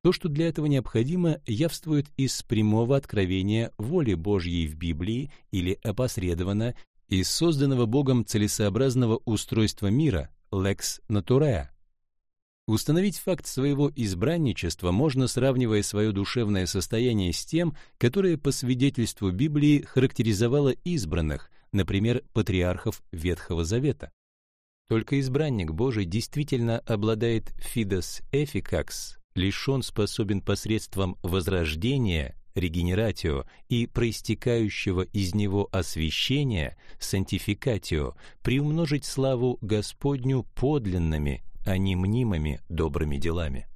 То, что для этого необходимо, явствует из прямого откровения воли Божьей в Библии или опосредованно из созданного Богом целесообразного устройства мира lex naturae. Установить факт своего избранничества можно, сравнивая свое душевное состояние с тем, которое по свидетельству Библии характеризовало избранных, например, патриархов Ветхого Завета. Только избранник Божий действительно обладает fides efficax, лишь он способен посредством возрождения, регенератио и проистекающего из него освящения, сантификатио, приумножить славу Господню подлинными, а не мнимыми добрыми делами.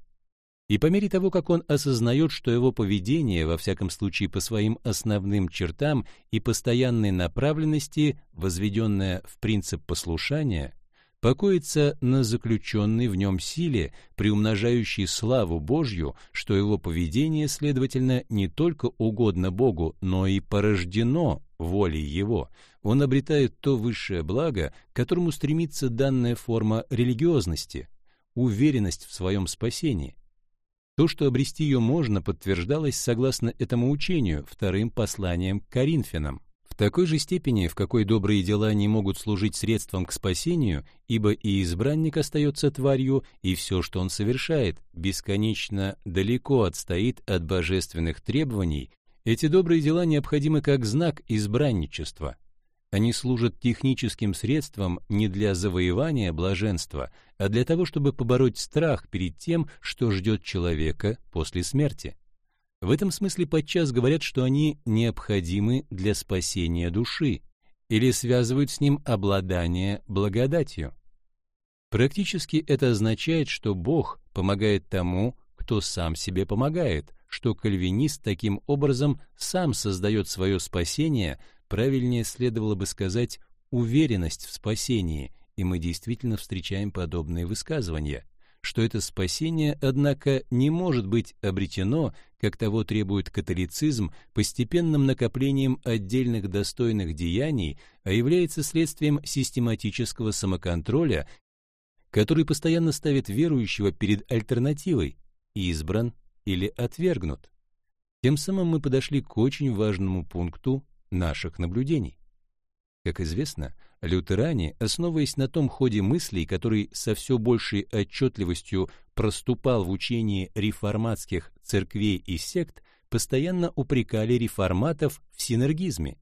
И по мере того, как он осознает, что его поведение, во всяком случае по своим основным чертам и постоянной направленности, возведенное в принцип послушания, покоится на заключенной в нем силе, приумножающей славу Божью, что его поведение, следовательно, не только угодно Богу, но и порождено волей Его. Он обретает то высшее благо, к которому стремится данная форма религиозности — уверенность в своем спасении. То, что обрести ее можно, подтверждалось согласно этому учению, вторым посланием к Коринфянам такой же степени, в какой добрые дела не могут служить средством к спасению, ибо и избранник остается тварью, и все, что он совершает, бесконечно далеко отстоит от божественных требований, эти добрые дела необходимы как знак избранничества. Они служат техническим средством не для завоевания блаженства, а для того, чтобы побороть страх перед тем, что ждет человека после смерти. В этом смысле подчас говорят, что они необходимы для спасения души или связывают с ним обладание благодатью. Практически это означает, что Бог помогает тому, кто сам себе помогает, что кальвинист таким образом сам создает свое спасение, правильнее следовало бы сказать уверенность в спасении, и мы действительно встречаем подобные высказывания что это спасение, однако, не может быть обретено, как того требует католицизм, постепенным накоплением отдельных достойных деяний, а является следствием систематического самоконтроля, который постоянно ставит верующего перед альтернативой избран или отвергнут. Тем самым мы подошли к очень важному пункту наших наблюдений. Как известно, лютеране, основываясь на том ходе мыслей, который со все большей отчетливостью проступал в учении реформатских церквей и сект, постоянно упрекали реформатов в синергизме.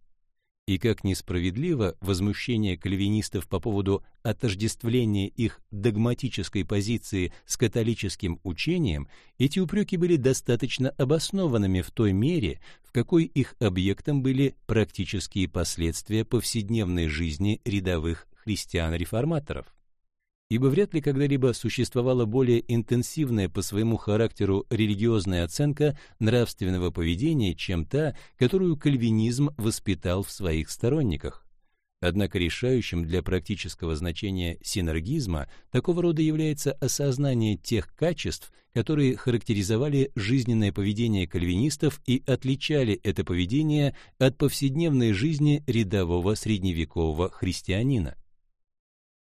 И как несправедливо возмущение кальвинистов по поводу отождествления их догматической позиции с католическим учением, эти упреки были достаточно обоснованными в той мере, в какой их объектом были практические последствия повседневной жизни рядовых христиан-реформаторов ибо вряд ли когда-либо существовала более интенсивная по своему характеру религиозная оценка нравственного поведения, чем та, которую кальвинизм воспитал в своих сторонниках. Однако решающим для практического значения синергизма такого рода является осознание тех качеств, которые характеризовали жизненное поведение кальвинистов и отличали это поведение от повседневной жизни рядового средневекового христианина.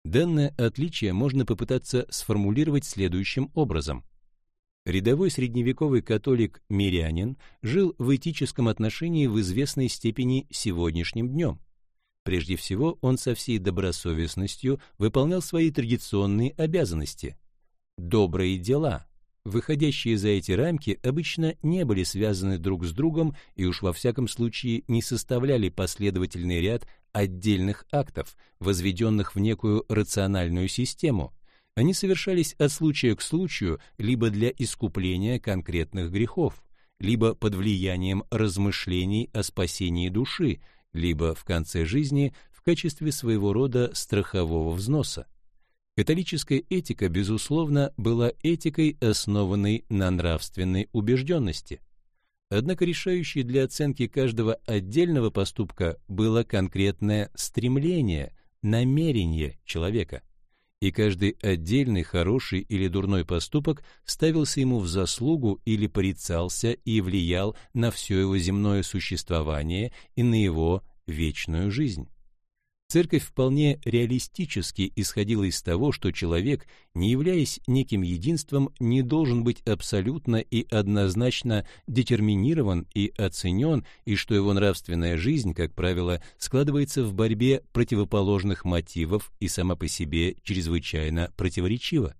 Данное отличие можно попытаться сформулировать следующим образом. Рядовой средневековый католик-мирянин жил в этическом отношении в известной степени сегодняшним днем. Прежде всего, он со всей добросовестностью выполнял свои традиционные обязанности. Добрые дела, выходящие за эти рамки, обычно не были связаны друг с другом и уж во всяком случае не составляли последовательный ряд отдельных актов, возведенных в некую рациональную систему. Они совершались от случая к случаю либо для искупления конкретных грехов, либо под влиянием размышлений о спасении души, либо в конце жизни в качестве своего рода страхового взноса. Католическая этика, безусловно, была этикой, основанной на нравственной убежденности – Однако решающей для оценки каждого отдельного поступка было конкретное стремление, намерение человека. И каждый отдельный хороший или дурной поступок ставился ему в заслугу или порицался и влиял на все его земное существование и на его вечную жизнь. Церковь вполне реалистически исходила из того, что человек, не являясь неким единством, не должен быть абсолютно и однозначно детерминирован и оценен, и что его нравственная жизнь, как правило, складывается в борьбе противоположных мотивов и сама по себе чрезвычайно противоречива.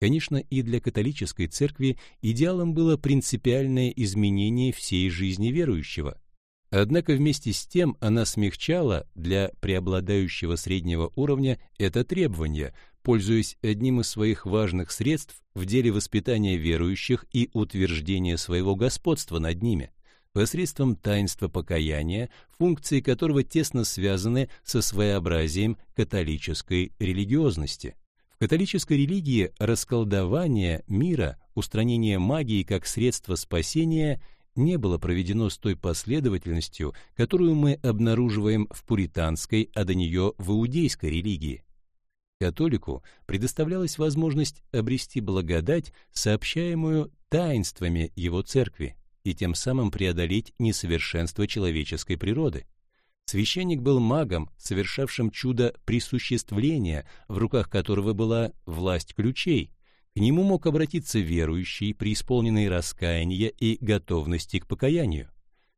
Конечно, и для католической церкви идеалом было принципиальное изменение всей жизни верующего – Однако вместе с тем она смягчала для преобладающего среднего уровня это требование, пользуясь одним из своих важных средств в деле воспитания верующих и утверждения своего господства над ними, посредством таинства покаяния, функции которого тесно связаны со своеобразием католической религиозности. В католической религии расколдование мира, устранение магии как средство спасения – не было проведено с той последовательностью, которую мы обнаруживаем в пуританской, а до нее в иудейской религии. Католику предоставлялась возможность обрести благодать, сообщаемую таинствами его церкви, и тем самым преодолеть несовершенство человеческой природы. Священник был магом, совершавшим чудо присуществления, в руках которого была власть ключей, к нему мог обратиться верующий, преисполненный раскаяния и готовности к покаянию.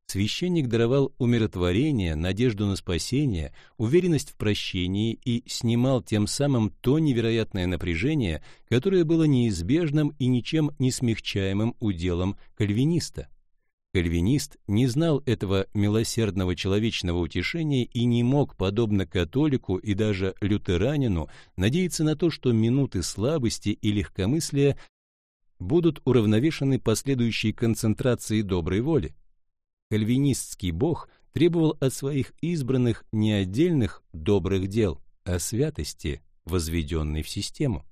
Священник даровал умиротворение, надежду на спасение, уверенность в прощении и снимал тем самым то невероятное напряжение, которое было неизбежным и ничем не смягчаемым уделом кальвиниста. Кальвинист не знал этого милосердного человечного утешения и не мог, подобно католику и даже лютеранину, надеяться на то, что минуты слабости и легкомыслия будут уравновешены последующей концентрацией доброй воли. Кальвинистский бог требовал от своих избранных не отдельных добрых дел, а святости, возведенной в систему.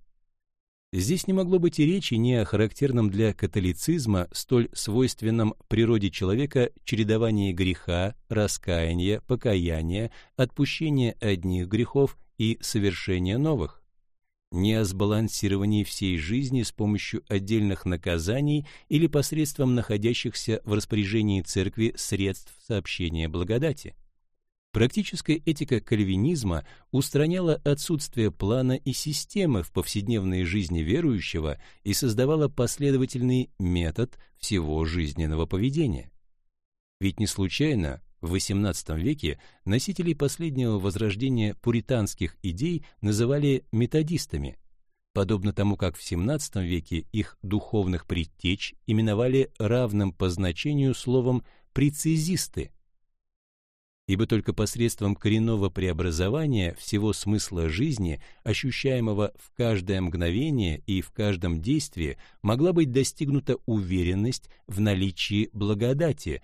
Здесь не могло быть и речи ни о характерном для католицизма столь свойственном природе человека чередовании греха, раскаяния, покаяния, отпущения одних грехов и совершения новых, не о сбалансировании всей жизни с помощью отдельных наказаний или посредством находящихся в распоряжении церкви средств сообщения благодати. Практическая этика кальвинизма устраняла отсутствие плана и системы в повседневной жизни верующего и создавала последовательный метод всего жизненного поведения. Ведь не случайно в XVIII веке носителей последнего возрождения пуританских идей называли методистами, подобно тому, как в XVII веке их духовных предтеч именовали равным по значению словом «прецизисты», ибо только посредством коренного преобразования всего смысла жизни, ощущаемого в каждое мгновение и в каждом действии, могла быть достигнута уверенность в наличии благодати,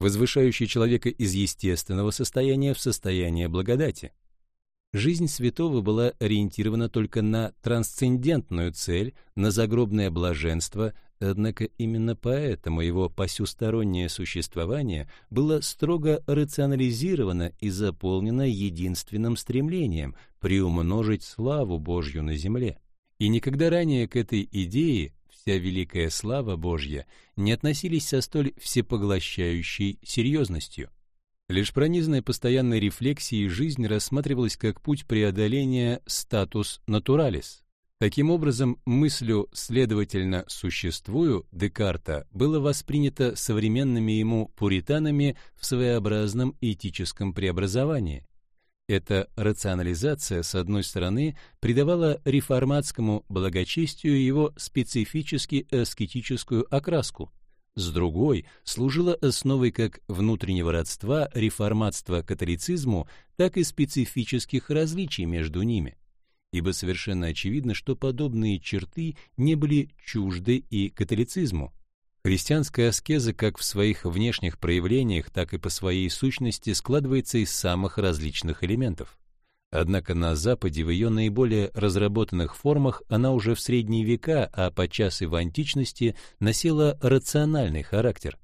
возвышающей человека из естественного состояния в состояние благодати. Жизнь святого была ориентирована только на трансцендентную цель, на загробное блаженство, однако именно поэтому его посюстороннее существование было строго рационализировано и заполнено единственным стремлением приумножить славу Божью на земле. И никогда ранее к этой идее вся великая слава Божья не относились со столь всепоглощающей серьезностью. Лишь пронизанная постоянной рефлексией жизнь рассматривалась как путь преодоления статус натуралис. Таким образом, мыслью «следовательно существую» Декарта было воспринято современными ему пуританами в своеобразном этическом преобразовании. Эта рационализация, с одной стороны, придавала реформатскому благочестию его специфически аскетическую окраску, с другой служила основой как внутреннего родства реформатства католицизму, так и специфических различий между ними. Ибо совершенно очевидно, что подобные черты не были чужды и католицизму. Христианская аскеза как в своих внешних проявлениях, так и по своей сущности складывается из самых различных элементов. Однако на Западе в ее наиболее разработанных формах она уже в средние века, а подчас и в античности, носила рациональный характер.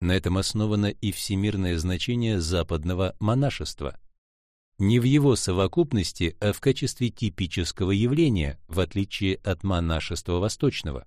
На этом основано и всемирное значение западного монашества. Не в его совокупности, а в качестве типического явления, в отличие от монашества восточного.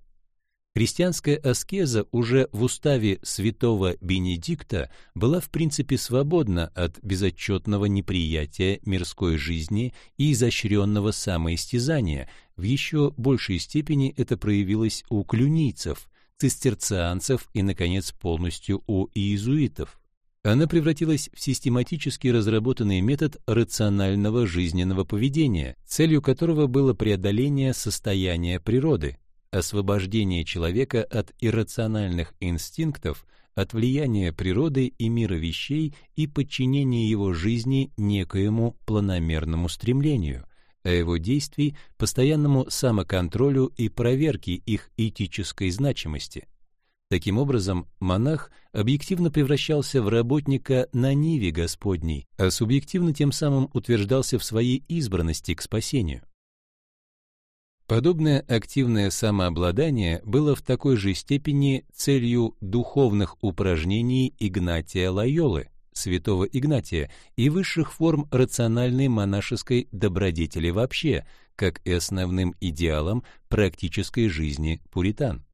Христианская аскеза уже в уставе святого Бенедикта была в принципе свободна от безотчетного неприятия мирской жизни и изощренного самоистязания. В еще большей степени это проявилось у клюнийцев, цистерцианцев и, наконец, полностью у иезуитов. Она превратилась в систематически разработанный метод рационального жизненного поведения, целью которого было преодоление состояния природы, освобождение человека от иррациональных инстинктов, от влияния природы и мира вещей и подчинение его жизни некоему планомерному стремлению, а его действий — постоянному самоконтролю и проверке их этической значимости. Таким образом, монах объективно превращался в работника на ниве Господней, а субъективно тем самым утверждался в своей избранности к спасению. Подобное активное самообладание было в такой же степени целью духовных упражнений Игнатия Лайолы, святого Игнатия, и высших форм рациональной монашеской добродетели вообще, как и основным идеалом практической жизни пуритан.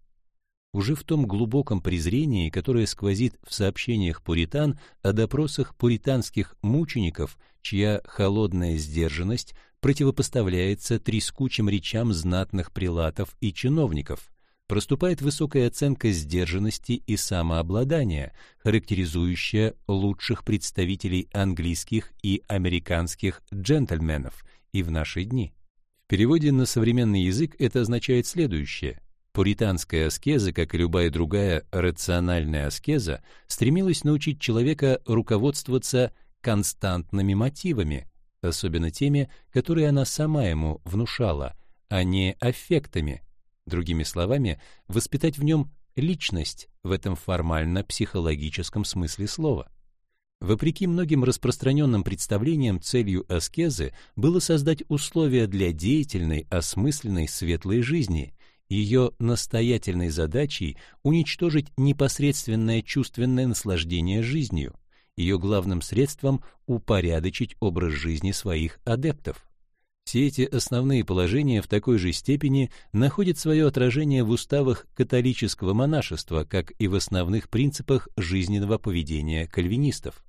Уже в том глубоком презрении, которое сквозит в сообщениях пуритан о допросах пуританских мучеников, чья холодная сдержанность противопоставляется трескучим речам знатных прилатов и чиновников. Проступает высокая оценка сдержанности и самообладания, характеризующая лучших представителей английских и американских джентльменов и в наши дни. В переводе на современный язык это означает следующее. Пуританская аскеза, как и любая другая рациональная аскеза, стремилась научить человека руководствоваться константными мотивами, особенно теми, которые она сама ему внушала, а не аффектами. Другими словами, воспитать в нем личность в этом формально-психологическом смысле слова. Вопреки многим распространенным представлениям, целью аскезы было создать условия для деятельной, осмысленной, светлой жизни. Ее настоятельной задачей уничтожить непосредственное чувственное наслаждение жизнью ее главным средством упорядочить образ жизни своих адептов. Все эти основные положения в такой же степени находят свое отражение в уставах католического монашества, как и в основных принципах жизненного поведения кальвинистов.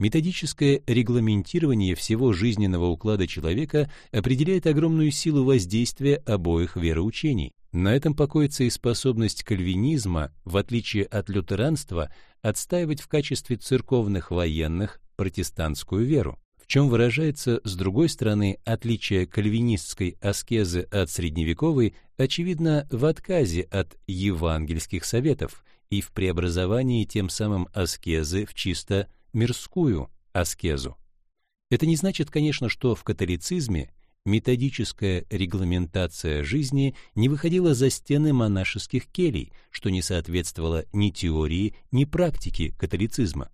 Методическое регламентирование всего жизненного уклада человека определяет огромную силу воздействия обоих вероучений. На этом покоится и способность кальвинизма, в отличие от лютеранства, отстаивать в качестве церковных военных протестантскую веру, в чем выражается, с другой стороны, отличие кальвинистской аскезы от средневековой, очевидно, в отказе от евангельских советов и в преобразовании тем самым аскезы в чисто мирскую аскезу. Это не значит, конечно, что в католицизме методическая регламентация жизни не выходила за стены монашеских келей, что не соответствовало ни теории, ни практике католицизма.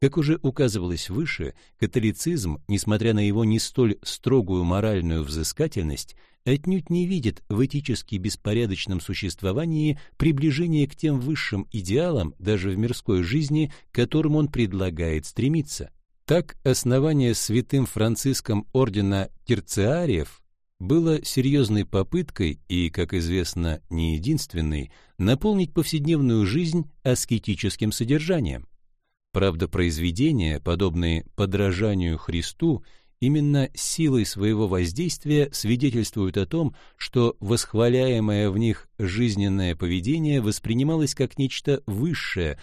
Как уже указывалось выше, католицизм, несмотря на его не столь строгую моральную взыскательность, отнюдь не видит в этически беспорядочном существовании приближения к тем высшим идеалам даже в мирской жизни, к которым он предлагает стремиться. Так, основание святым Франциском ордена терциариев было серьезной попыткой и, как известно, не единственной, наполнить повседневную жизнь аскетическим содержанием. Правда, произведения, подобные подражанию Христу, именно силой своего воздействия свидетельствуют о том, что восхваляемое в них жизненное поведение воспринималось как нечто высшее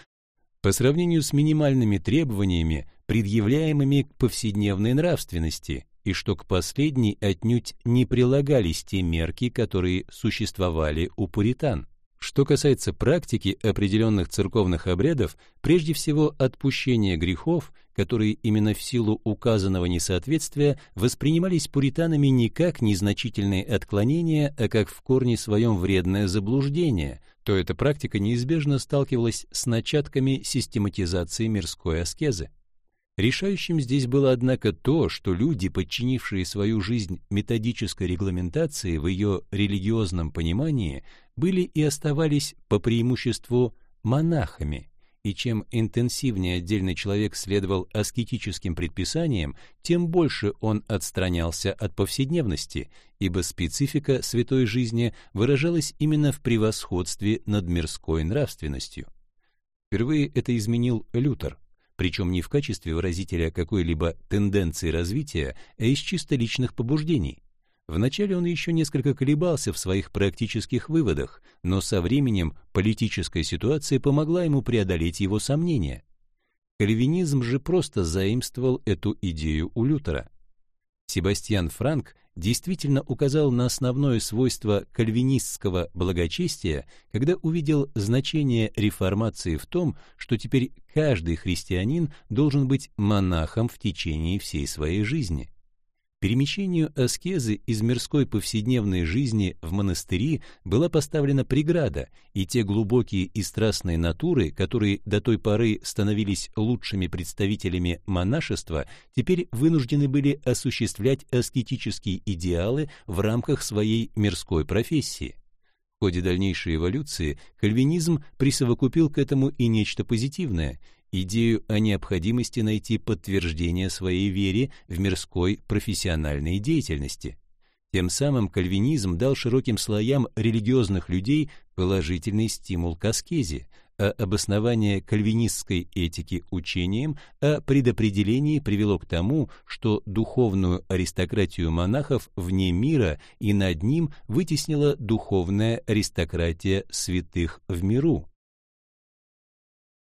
по сравнению с минимальными требованиями, предъявляемыми к повседневной нравственности, и что к последней отнюдь не прилагались те мерки, которые существовали у пуритан. Что касается практики определенных церковных обрядов, прежде всего отпущение грехов, которые именно в силу указанного несоответствия воспринимались пуританами не как незначительные отклонения, а как в корне своем вредное заблуждение, то эта практика неизбежно сталкивалась с начатками систематизации мирской аскезы. Решающим здесь было, однако, то, что люди, подчинившие свою жизнь методической регламентации в ее религиозном понимании, были и оставались по преимуществу монахами, и чем интенсивнее отдельный человек следовал аскетическим предписаниям, тем больше он отстранялся от повседневности, ибо специфика святой жизни выражалась именно в превосходстве над мирской нравственностью. Впервые это изменил Лютер, причем не в качестве выразителя какой-либо тенденции развития, а из чисто личных побуждений. Вначале он еще несколько колебался в своих практических выводах, но со временем политическая ситуация помогла ему преодолеть его сомнения. Кальвинизм же просто заимствовал эту идею у Лютера. Себастьян Франк действительно указал на основное свойство кальвинистского благочестия, когда увидел значение реформации в том, что теперь каждый христианин должен быть монахом в течение всей своей жизни. Перемещению аскезы из мирской повседневной жизни в монастыри была поставлена преграда, и те глубокие и страстные натуры, которые до той поры становились лучшими представителями монашества, теперь вынуждены были осуществлять аскетические идеалы в рамках своей мирской профессии. В ходе дальнейшей эволюции кальвинизм присовокупил к этому и нечто позитивное идею о необходимости найти подтверждение своей вере в мирской профессиональной деятельности. Тем самым кальвинизм дал широким слоям религиозных людей положительный стимул к аскезе, а обоснование кальвинистской этики учением о предопределении привело к тому, что духовную аристократию монахов вне мира и над ним вытеснила духовная аристократия святых в миру.